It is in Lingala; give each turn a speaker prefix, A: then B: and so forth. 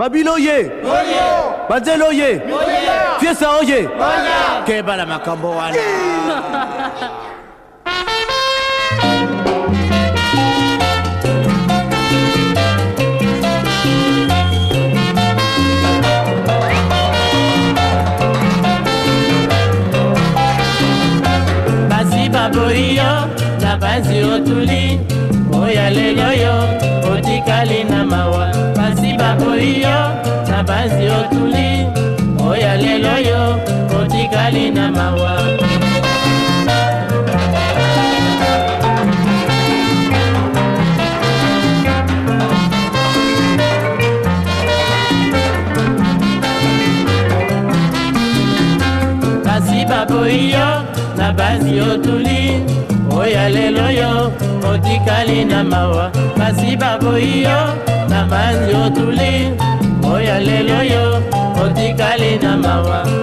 A: babiloye banzeloye fiesa oye kebala makambo wana bazi Basi Baboye, la basi otuli oya lelo mpasi otuli oya lelo yo otikali na mawa kasi baboyi yo na basi otuli oya lelo yo otikali na mawa kasi baboyi yo na manzi otuli ya lelo yo otikali na mawa